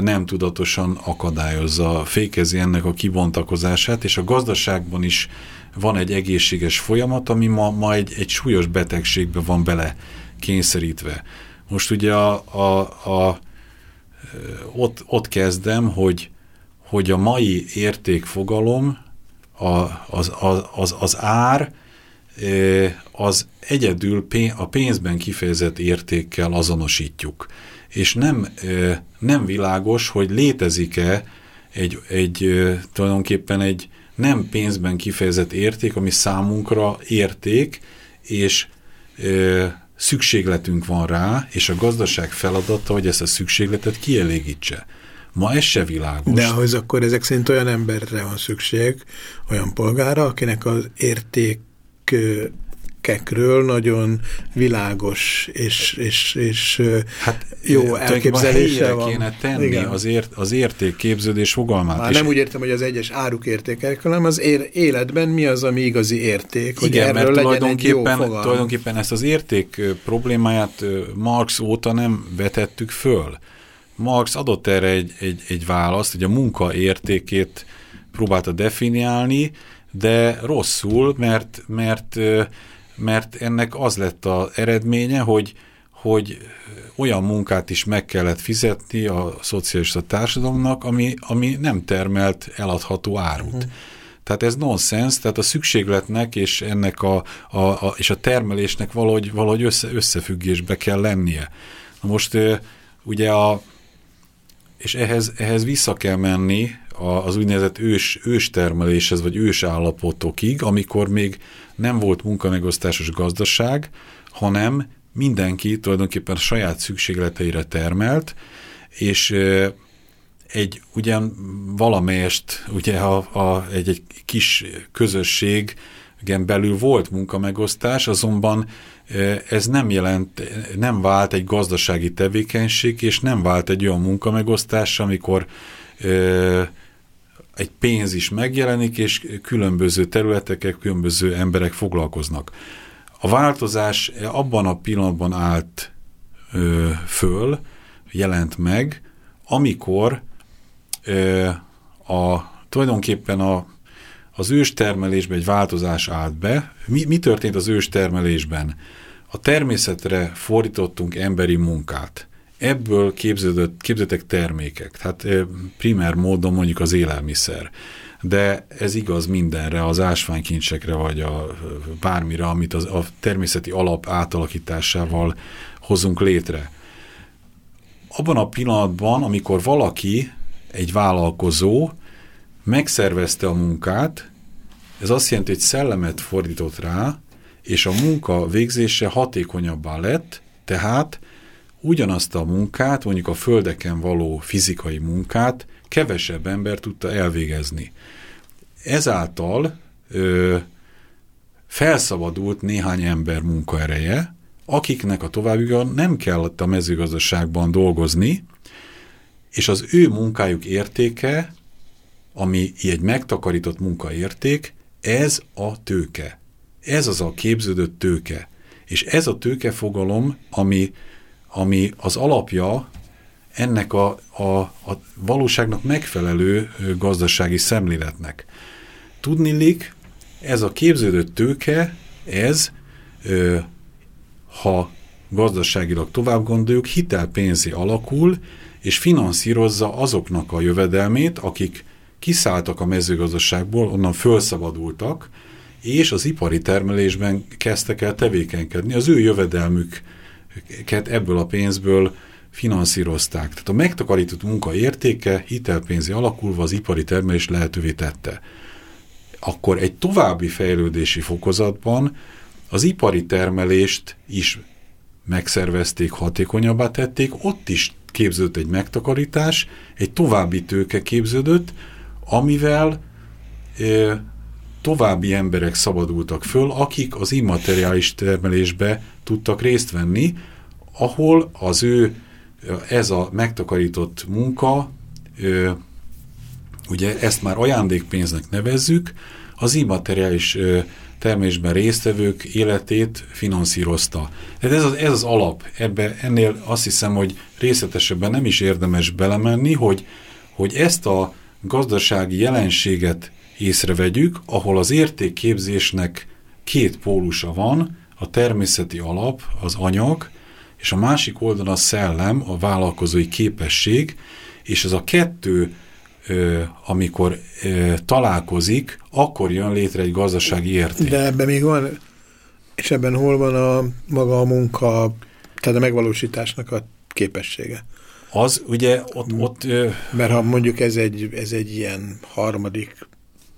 nem tudatosan akadályozza, fékezi ennek a kibontakozását, és a gazdaságban is van egy egészséges folyamat, ami ma, ma egy, egy súlyos betegségbe van bele kényszerítve. Most ugye a, a, a, ott, ott kezdem, hogy, hogy a mai értékfogalom, a, az, az, az, az ár, az egyedül a pénzben kifejezett értékkel azonosítjuk. És nem, nem világos, hogy létezik-e egy, egy tulajdonképpen egy nem pénzben kifejezett érték, ami számunkra érték, és szükségletünk van rá, és a gazdaság feladata, hogy ezt a szükségletet kielégítse. Ma ez se világos. De ahhoz akkor ezek szerint olyan emberre van szükség, olyan polgára, akinek az érték kekről nagyon világos és, és, és hát, jó elképzelése van. kéne tenni Igen. az, ért, az értékképződés fogalmát. Már nem úgy értem, hogy az egyes áruk értékek, hanem az ér, életben mi az, ami igazi érték, hogy Igen, erről mert tulajdonképpen, tulajdonképpen ezt az érték problémáját Marx óta nem vetettük föl. Marx adott erre egy, egy, egy választ, hogy a munka értékét próbálta definiálni, de rosszul, mert, mert mert ennek az lett az eredménye, hogy, hogy olyan munkát is meg kellett fizetni a szocialista társadalomnak, ami, ami nem termelt eladható árut. -huh. Tehát ez nonsens, tehát a szükségletnek és ennek a, a, a, és a termelésnek valahogy, valahogy össze, összefüggésbe kell lennie. Na most ugye a, és ehhez, ehhez vissza kell menni az úgynevezett ős, őstermeléshez, vagy ős állapotokig, amikor még nem volt munkamegosztásos gazdaság, hanem mindenki tulajdonképpen saját szükségleteire termelt, és egy ugyan valamelyest, ugye a, a, egy, egy kis közösség igen, belül volt munkamegosztás, azonban ez nem jelent, nem vált egy gazdasági tevékenység, és nem vált egy olyan munkamegosztás, amikor egy pénz is megjelenik, és különböző területeken különböző emberek foglalkoznak. A változás abban a pillanatban állt föl, jelent meg, amikor a, tulajdonképpen a, az őstermelésben egy változás állt be. Mi, mi történt az őstermelésben? A természetre fordítottunk emberi munkát ebből képződött, képződtek termékek, tehát primer módon mondjuk az élelmiszer. De ez igaz mindenre, az ásványkincsekre, vagy a bármire, amit az, a természeti alap átalakításával hozunk létre. Abban a pillanatban, amikor valaki, egy vállalkozó megszervezte a munkát, ez azt jelenti, hogy szellemet fordított rá, és a munka végzése hatékonyabbá lett, tehát ugyanazt a munkát, mondjuk a földeken való fizikai munkát kevesebb ember tudta elvégezni. Ezáltal ö, felszabadult néhány ember munkaereje, akiknek a továbbiakban nem kellett a mezőgazdaságban dolgozni, és az ő munkájuk értéke, ami egy megtakarított munkaérték, ez a tőke. Ez az a képződött tőke. És ez a tőkefogalom, ami ami az alapja ennek a, a, a valóságnak megfelelő gazdasági szemléletnek. Tudnilik, ez a képződött tőke, ez, ö, ha gazdaságilag tovább gondoljuk, hitelpénzi alakul, és finanszírozza azoknak a jövedelmét, akik kiszálltak a mezőgazdaságból, onnan felszabadultak, és az ipari termelésben kezdtek el tevékenykedni. Az ő jövedelmük ebből a pénzből finanszírozták. Tehát a megtakarított munka értéke hitelpénzi alakulva az ipari termelés lehetővé tette. Akkor egy további fejlődési fokozatban az ipari termelést is megszervezték, hatékonyabbá tették, ott is képződött egy megtakarítás, egy további tőke képződött, amivel e, további emberek szabadultak föl, akik az immateriális termelésbe tudtak részt venni, ahol az ő, ez a megtakarított munka, ugye ezt már ajándékpénznek nevezzük, az immateriális termésben résztvevők életét finanszírozta. Tehát ez az, ez az alap. Ebbe, ennél azt hiszem, hogy részletesebben nem is érdemes belemenni, hogy, hogy ezt a gazdasági jelenséget észrevegyük, ahol az értékképzésnek két pólusa van, a természeti alap, az anyag, és a másik oldalon a szellem, a vállalkozói képesség, és ez a kettő, amikor találkozik, akkor jön létre egy gazdasági érték. De ebben még van És ebben hol van a maga a munka, tehát a megvalósításnak a képessége? Az ugye ott... ott Mert ha mondjuk ez egy, ez egy ilyen harmadik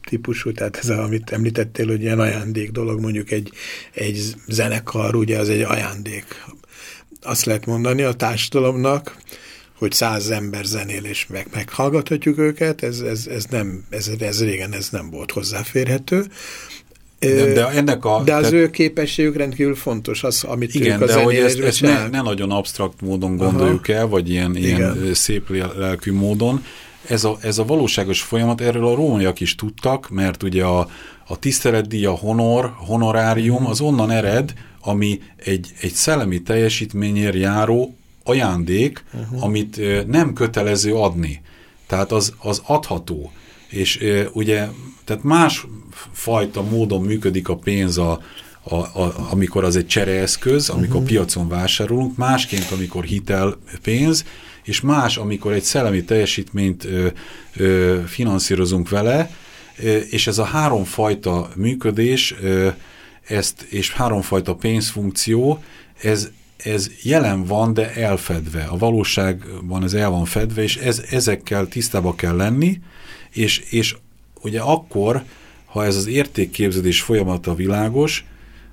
típusú, tehát ez, amit említettél, hogy ilyen ajándék dolog, mondjuk egy, egy zenekar, ugye az egy ajándék. Azt lehet mondani a társadalomnak, hogy száz ember zenél és meg, meghallgathatjuk őket, ez, ez, ez, nem, ez, ez régen ez nem volt hozzáférhető. De, de, ennek a, de az te... ő képességük rendkívül fontos, az, amit igen, ők a de hogy ezt, ezt ne, ne nagyon absztrakt módon gondoljuk Aha. el, vagy ilyen, ilyen szép lelkű módon. Ez a, ez a valóságos folyamat, erről a rómaiak is tudtak, mert ugye a, a tiszteletdíj, a honor, honorárium az onnan ered, ami egy, egy szellemi teljesítményért járó ajándék, uh -huh. amit nem kötelező adni. Tehát az, az adható. És ugye, tehát más fajta módon működik a pénz a, a, a, amikor az egy csereeszköz, amikor uh mhm. -huh. piacon vásárolunk, másként, amikor hitel pénz, és más, amikor egy szellemi teljesítményt ö, ö, finanszírozunk vele, ö, és ez a háromfajta működés, ö, ezt, és háromfajta pénzfunkció, ez, ez jelen van, de elfedve. A valóságban ez el van fedve, és ez, ezekkel tisztába kell lenni, és, és ugye akkor, ha ez az értékképződés folyamata világos,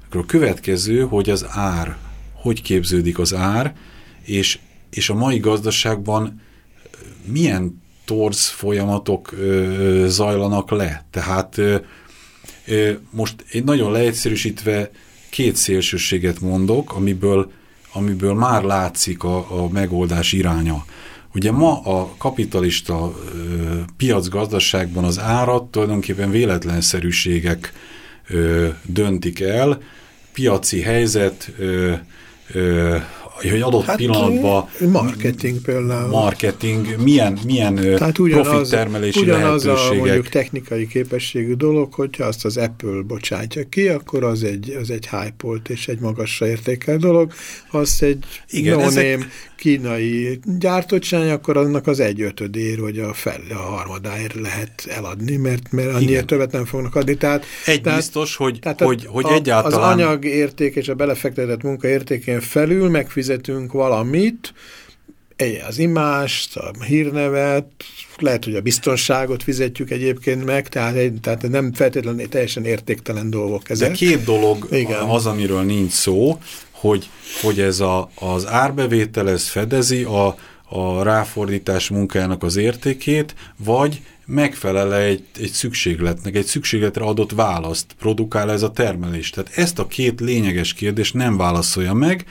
akkor a következő, hogy az ár, hogy képződik az ár, és, és a mai gazdaságban milyen torz folyamatok ö, zajlanak le. Tehát ö, most egy nagyon leegyszerűsítve két szélsőséget mondok, amiből amiből már látszik a, a megoldás iránya. Ugye ma a kapitalista ö, piacgazdaságban az árat tulajdonképpen véletlenszerűségek ö, döntik el, piaci helyzet, ö, ö, hogy adott hát, pillanatban marketing például. Marketing, milyen, milyen Tehát ugyanaz, profittermelési ugyanaz lehetőségek. a mondjuk technikai képességű dolog, hogyha azt az Apple bocsátja ki, akkor az egy, az egy hype és egy magasra értékel dolog. Ha azt egy Igen, no ezek... kínai gyártott csinálja, akkor annak az egy ötödér, vagy a, fel, a harmadáért lehet eladni, mert, mert annyira többet nem fognak adni. Tehát, egy tehát, biztos, hogy, tehát hogy, hogy a, egyáltalán... Az anyag érték és a belefektetett munka értékén felül megfizet fizetünk valamit, az imást, a hírnevet, lehet, hogy a biztonságot fizetjük egyébként meg, tehát, tehát nem feltétlenül teljesen értéktelen dolgok ezek. De két dolog Igen. az, amiről nincs szó, hogy, hogy ez a, az árbevétel, ez fedezi a, a ráfordítás munkájának az értékét, vagy megfelele egy, egy szükségletnek, egy szükségletre adott választ, produkál ez a termelés. Tehát ezt a két lényeges kérdést nem válaszolja meg,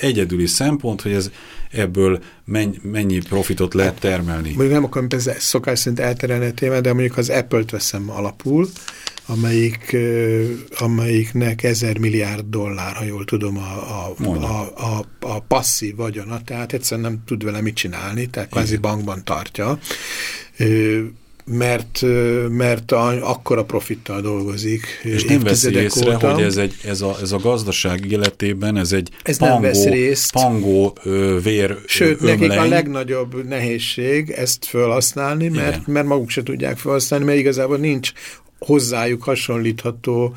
egyedüli szempont, hogy ez ebből mennyi, profitot lehet termelni. Mondjuk nem akarom ez szokás szerint elterelni a témát, de mondjuk az Apple-t veszem alapul, amelyik, amelyiknek ezer milliárd dollár, ha jól tudom, a, a, a, a, a passzív vagyona, tehát egyszerűen nem tud vele mit csinálni, tehát kvázi bankban tartja mert, mert a, akkora profittal dolgozik. És nem veszi észre, óta. hogy ez, egy, ez, a, ez a gazdaság életében, ez egy ez pangó, nem vesz részt. pangó ö, vér Sőt, ömleny. nekik a legnagyobb nehézség ezt felhasználni, mert, mert maguk se tudják felhasználni, mert igazából nincs hozzájuk hasonlítható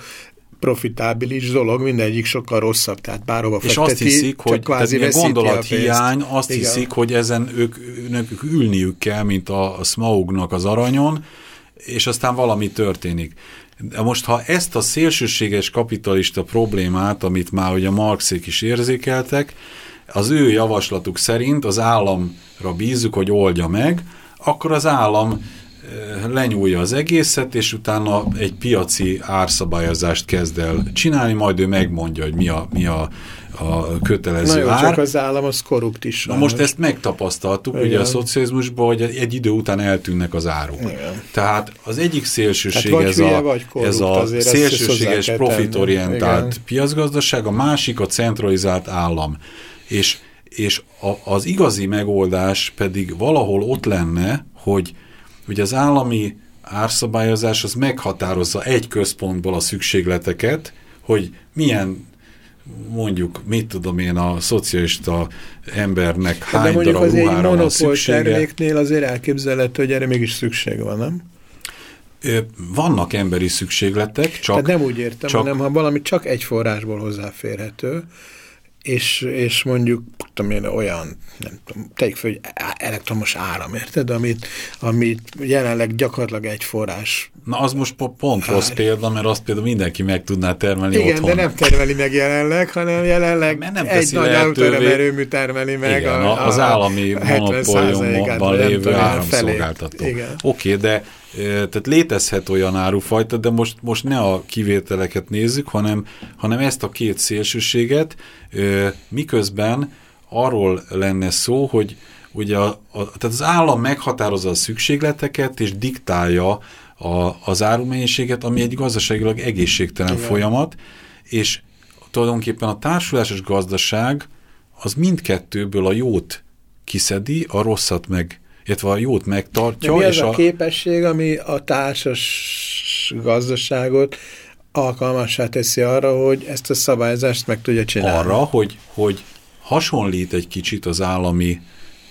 profitábilis dolog, mindegyik sokkal rosszabb, tehát bárhova És azt hiszik, hogy kvázi tehát gondolathiány, azt Igen. hiszik, hogy ezen ők, ők ülniük kell, mint a, a Smaugnak az aranyon, és aztán valami történik. De most, ha ezt a szélsőséges kapitalista problémát, amit már ugye Marxék is érzékeltek, az ő javaslatuk szerint az államra bízunk, hogy oldja meg, akkor az állam lenyúlja az egészet, és utána egy piaci árszabályozást kezd el csinálni, majd ő megmondja, hogy mi a, mi a, a kötelező Na jó, ár. csak az állam az korrupt is. Na most ezt megtapasztaltuk Igen. ugye a szocializmusban, hogy egy idő után eltűnnek az áruk. Igen. Tehát az egyik szélsőség hát ez, a, korrupt, ez a szélsőséges profitorientált piacgazdaság, a másik a centralizált állam. És, és a, az igazi megoldás pedig valahol ott lenne, hogy Ugye az állami árszabályozás az meghatározza egy központból a szükségleteket, hogy milyen mondjuk, mit tudom én, a szocialista embernek hány De mondjuk darab ruhára van szüksége. terméknél azért elképzelhető, hogy erre mégis szükség van, nem? Vannak emberi szükségletek, csak... Tehát nem úgy értem, csak, hanem ha valami csak egy forrásból hozzáférhető, és, és mondjuk tudom én, olyan, nem tudom, tegyük fel, hogy elektromos áram, érted? Amit, amit jelenleg gyakorlatilag egy forrás. Na az most pont rossz példa, mert azt például mindenki meg tudná termelni Igen, otthon. de nem termeli meg jelenleg, hanem jelenleg Mert nem egy nagy autóerőmű termeli meg. Igen, a, a, az állami monopóliumban lévő áramszolgáltató. Oké, okay, de tehát létezhet olyan árufajta, de most, most ne a kivételeket nézzük, hanem, hanem ezt a két szélsőséget, miközben arról lenne szó, hogy ugye a, a, tehát az állam meghatározza a szükségleteket, és diktálja a, az árumennyiséget, ami egy gazdaságilag egészségtelen Igen. folyamat, és tulajdonképpen a társulásos gazdaság az mindkettőből a jót kiszedi, a rosszat meg illetve a jót megtartja. De mi és a, a képesség, ami a társas gazdaságot alkalmassá teszi arra, hogy ezt a szabályzást meg tudja csinálni? Arra, hogy, hogy hasonlít egy kicsit az állami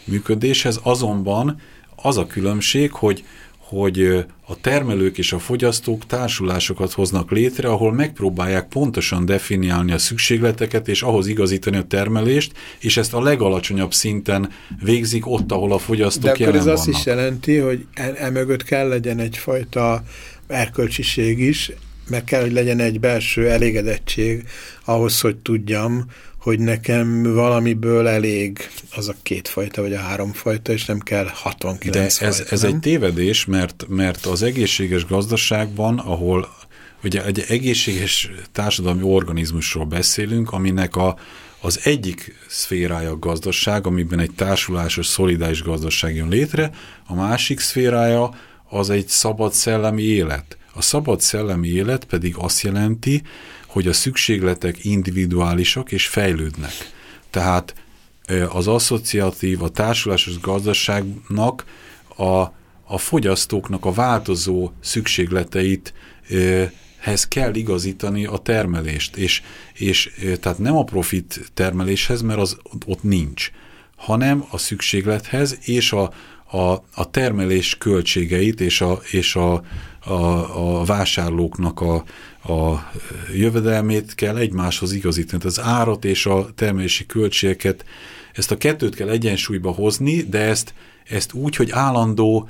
működéshez, azonban az a különbség, hogy hogy a termelők és a fogyasztók társulásokat hoznak létre, ahol megpróbálják pontosan definiálni a szükségleteket, és ahhoz igazítani a termelést, és ezt a legalacsonyabb szinten végzik ott, ahol a fogyasztók De jelen ez vannak. azt is jelenti, hogy emögött e kell legyen egyfajta erkölcsiség is, meg kell, hogy legyen egy belső elégedettség ahhoz, hogy tudjam, hogy nekem valamiből elég az a kétfajta, vagy a háromfajta, és nem kell 69 De ez, fajta, ez egy tévedés, mert, mert az egészséges gazdaságban, ahol ugye egy egészséges társadalmi organizmusról beszélünk, aminek a, az egyik szférája a gazdaság, amiben egy társulásos, szolidáris gazdaság jön létre, a másik szférája az egy szabad szellemi élet. A szabad szellemi élet pedig azt jelenti, hogy a szükségletek individuálisak és fejlődnek. Tehát az asszociatív, a társulásos gazdaságnak a, a fogyasztóknak a változó szükségleteit hez kell igazítani a termelést, és, és tehát nem a profit termeléshez, mert az ott nincs, hanem a szükséglethez és a, a, a termelés költségeit és a, és a, a, a vásárlóknak a, a jövedelmét kell egymáshoz igazítani. Az árat és a termelési költségeket, ezt a kettőt kell egyensúlyba hozni, de ezt, ezt úgy, hogy állandó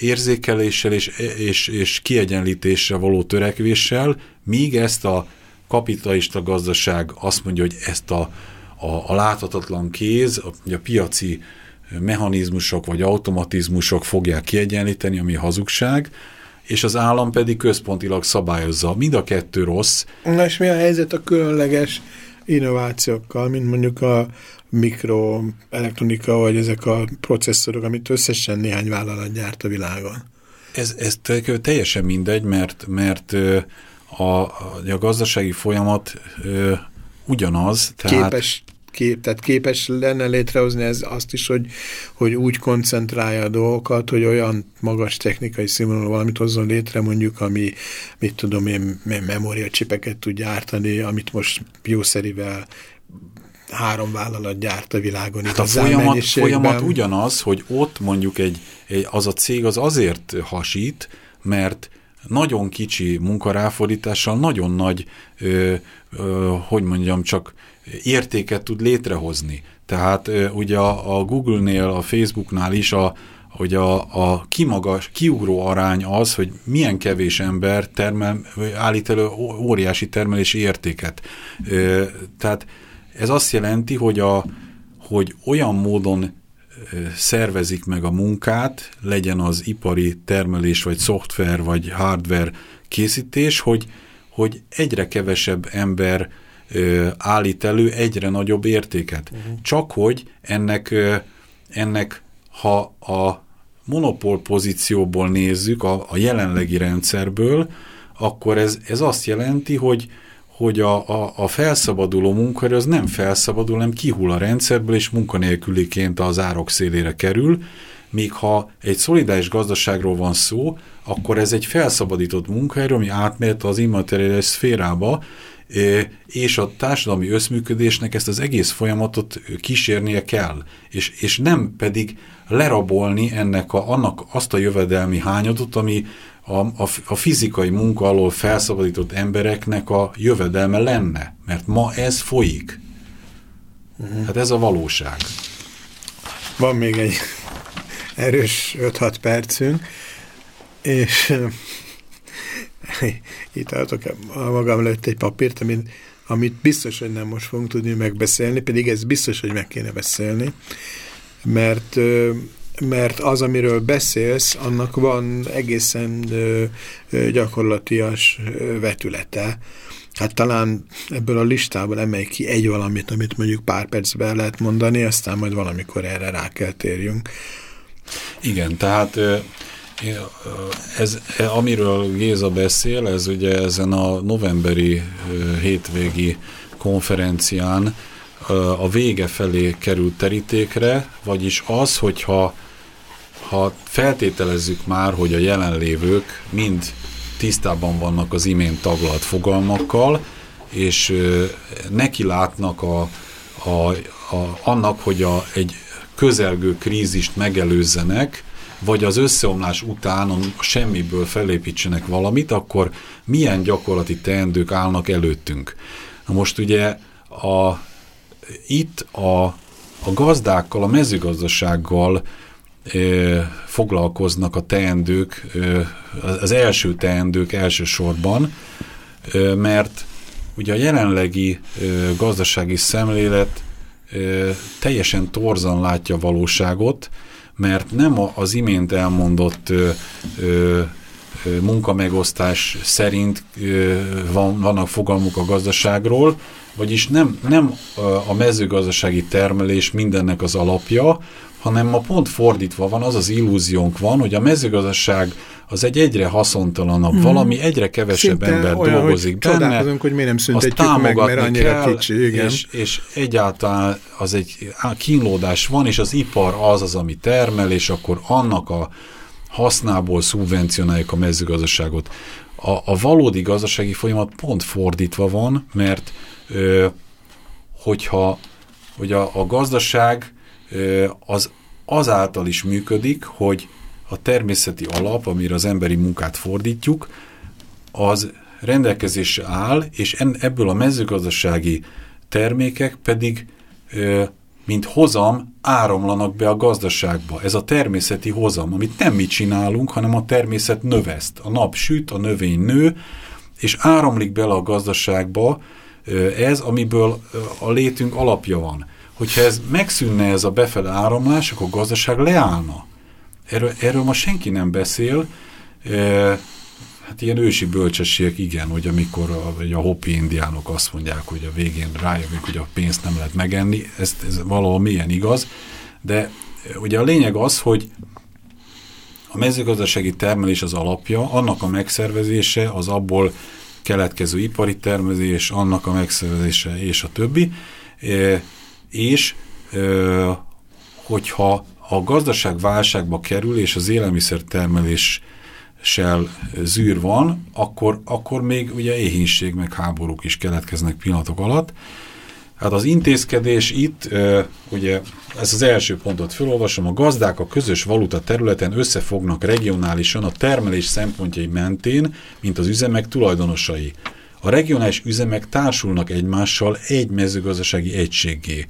érzékeléssel és, és, és kiegyenlítésre való törekvéssel, míg ezt a kapitalista gazdaság azt mondja, hogy ezt a, a, a láthatatlan kéz, a, a piaci mechanizmusok vagy automatizmusok fogják kiegyenlíteni, ami hazugság, és az állam pedig központilag szabályozza. Mind a kettő rossz. Na és mi a helyzet a különleges innovációkkal, mint mondjuk a mikroelektronika, vagy ezek a processzorok, amit összesen néhány vállalat gyárt a világon? Ez, ez teljesen mindegy, mert, mert a, a gazdasági folyamat ugyanaz. Tehát Képes kép, tehát képes lenne létrehozni ez azt is, hogy, hogy úgy koncentrálja a dolgokat, hogy olyan magas technikai színvonalú valamit hozzon létre, mondjuk, ami, mit tudom én, memóriacsipeket tud gyártani, amit most jószerivel három vállalat gyárt a világon. Hát a folyamat, folyamat ugyanaz, hogy ott mondjuk egy, egy, az a cég az azért hasít, mert nagyon kicsi munkaráfordítással nagyon nagy, ö, ö, hogy mondjam, csak értéket tud létrehozni. Tehát ugye a, a Google-nél, a Facebooknál is a, hogy a, a kimagas, kiugró arány az, hogy milyen kevés ember termel, állít elő óriási termelési értéket. Tehát ez azt jelenti, hogy, a, hogy olyan módon szervezik meg a munkát, legyen az ipari termelés, vagy szoftver, vagy hardware készítés, hogy, hogy egyre kevesebb ember állít elő egyre nagyobb értéket. Uh -huh. Csak hogy ennek, ennek, ha a monopól pozícióból nézzük, a, a jelenlegi rendszerből, akkor ez, ez azt jelenti, hogy, hogy a, a, a felszabaduló munkaerő az nem felszabadul, hanem kihull a rendszerből, és munkanélküliként az árok szélére kerül, míg ha egy szolidáris gazdaságról van szó, akkor ez egy felszabadított munkaerő, ami átmehet az immateriális szférába, és a társadalmi összműködésnek ezt az egész folyamatot kísérnie kell, és, és nem pedig lerabolni ennek a, annak azt a jövedelmi hányadot, ami a, a, a fizikai munka alól felszabadított embereknek a jövedelme lenne, mert ma ez folyik. Hát ez a valóság. Van még egy erős 5-6 percünk, és <laughs> itt álltok magam lett egy papírt, amit, amit biztos, hogy nem most fogunk tudni megbeszélni, pedig ez biztos, hogy meg kéne beszélni, mert mert az, amiről beszélsz, annak van egészen gyakorlatias vetülete. Hát talán ebből a listából emelj ki egy valamit, amit mondjuk pár percben lehet mondani, aztán majd valamikor erre rá kell térjünk. Igen, tehát ez, amiről Géza beszél, ez ugye ezen a novemberi hétvégi konferencián a vége felé került terítékre, vagyis az, hogyha ha feltételezzük már, hogy a jelenlévők mind tisztában vannak az imént taglalt fogalmakkal, és neki látnak a, a, a, annak, hogy a, egy közelgő krízist megelőzzenek, vagy az összeomlás után a semmiből felépítsenek valamit, akkor milyen gyakorlati teendők állnak előttünk. Na most ugye a, itt a, a gazdákkal, a mezőgazdasággal foglalkoznak a teendők, az első teendők elsősorban, mert ugye a jelenlegi gazdasági szemlélet teljesen torzan látja a valóságot, mert nem az imént elmondott munkamegosztás szerint van, vannak fogalmuk a gazdaságról, vagyis nem, nem a mezőgazdasági termelés mindennek az alapja, hanem ma pont fordítva van, az az illúziónk van, hogy a mezőgazdaság az egy egyre haszontalanabb hmm. valami, egyre kevesebb Szinte ember olyan, dolgozik hogy benne. hogy miért nem szüntetjük meg, mert annyira kell, kicsi. Igen. És, és egyáltalán az egy kínlódás van, és az ipar az az, ami termel, és akkor annak a hasznából szubvencionáljuk a mezőgazdaságot. A, a valódi gazdasági folyamat pont fordítva van, mert ö, hogyha hogy a, a gazdaság az azáltal is működik, hogy a természeti alap, amire az emberi munkát fordítjuk, az rendelkezésre áll, és ebből a mezőgazdasági termékek pedig mint hozam áramlanak be a gazdaságba. Ez a természeti hozam, amit nem mi csinálunk, hanem a természet növeszt. A nap süt, a növény nő, és áramlik bele a gazdaságba ez, amiből a létünk alapja van hogyha ez megszűnne ez a befele áramlás, akkor a gazdaság leállna. Erről, erről ma senki nem beszél. E, hát ilyen ősi bölcsességek igen, hogy amikor a, hogy a hopi indiánok azt mondják, hogy a végén rájövünk, hogy a pénzt nem lehet megenni, ez, ez valahol milyen igaz, de ugye a lényeg az, hogy a mezőgazdasági termelés az alapja, annak a megszervezése, az abból keletkező ipari termelés, annak a megszervezése és a többi. E, és hogyha a gazdaság válságba kerül, és az élelmiszertermeléssel zűr van, akkor, akkor még ugye éhínség meg háborúk is keletkeznek pillanatok alatt. Hát az intézkedés itt, ugye ez az első pontot felolvasom, a gazdák a közös valuta területen összefognak regionálisan a termelés szempontjai mentén, mint az üzemek tulajdonosai. A regionális üzemek társulnak egymással egy mezőgazdasági egységé.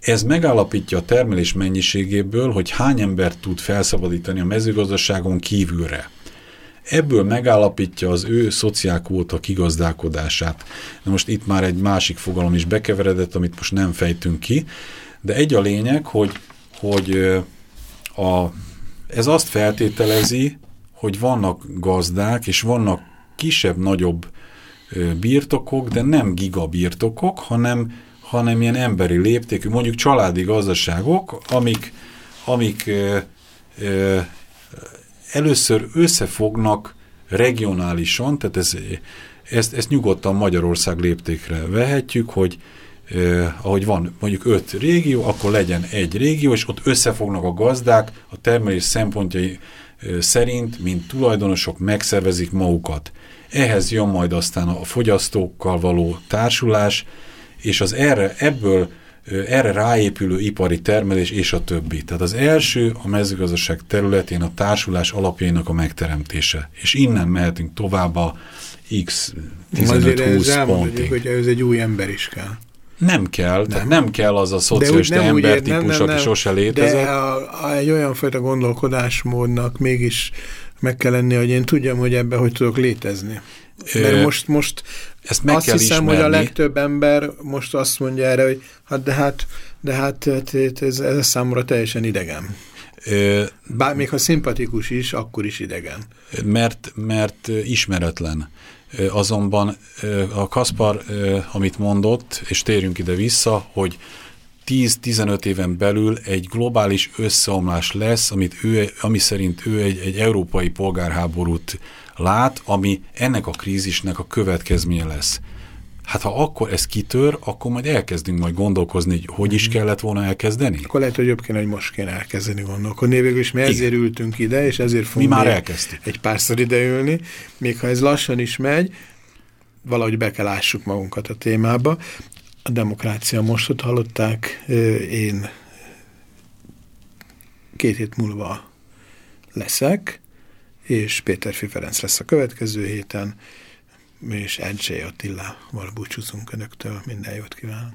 Ez megállapítja a termelés mennyiségéből, hogy hány embert tud felszabadítani a mezőgazdaságon kívülre. Ebből megállapítja az ő szociálkvóta kigazdálkodását. Na most itt már egy másik fogalom is bekeveredett, amit most nem fejtünk ki, de egy a lényeg, hogy, hogy a, ez azt feltételezi, hogy vannak gazdák, és vannak kisebb-nagyobb birtokok, de nem gigabirtokok, hanem, hanem ilyen emberi léptékű, mondjuk családi gazdaságok, amik, amik ö, ö, először összefognak regionálisan, tehát ez, ezt, ezt nyugodtan Magyarország léptékre vehetjük, hogy eh, ahogy van mondjuk öt régió, akkor legyen egy régió, és ott összefognak a gazdák a termelés szempontjai eh, szerint, mint tulajdonosok megszervezik magukat. ehhez jön majd aztán a fogyasztókkal való társulás, és az erre, ebből erre ráépülő ipari termelés és a többi. Tehát az első a mezőgazdaság területén a társulás alapjainak a megteremtése. És innen mehetünk tovább a x 15-20 pontig. hogy ez egy új ember is kell. Nem kell, nem, tehát nem kell az a szocialista embertípus, nem, nem, aki sose létezett. De a, a, egy olyan fajta gondolkodásmódnak mégis meg kell lenni, hogy én tudjam, hogy ebbe hogy tudok létezni. Mert most, most ezt meg azt kell hiszem, ismerni. hogy a legtöbb ember most azt mondja erre, hogy hát de hát, de hát, hát ez, ez számomra teljesen idegen. Bár még ha szimpatikus is, akkor is idegen. Mert, mert ismeretlen. Azonban a Kaspar, amit mondott, és térjünk ide vissza, hogy 10-15 éven belül egy globális összeomlás lesz, amit ő, ami szerint ő egy, egy európai polgárháborút lát, ami ennek a krízisnek a következménye lesz. Hát ha akkor ez kitör, akkor majd elkezdünk majd gondolkozni, hogy hogy is mhm. kellett volna elkezdeni. Akkor lehet, hogy jobb kéne, hogy most kéne elkezdeni gondolkodni. Végül is mi ezért Igen. ültünk ide, és ezért fogunk mi már elkezdtük. egy párszor ideülni. Még ha ez lassan is megy, valahogy be kell ássuk magunkat a témába. A demokrácia most ott hallották, én két hét múlva leszek, és Péter Ferenc lesz a következő héten, és Edzsé Attilával búcsúzunk Önöktől. Minden jót kívánok!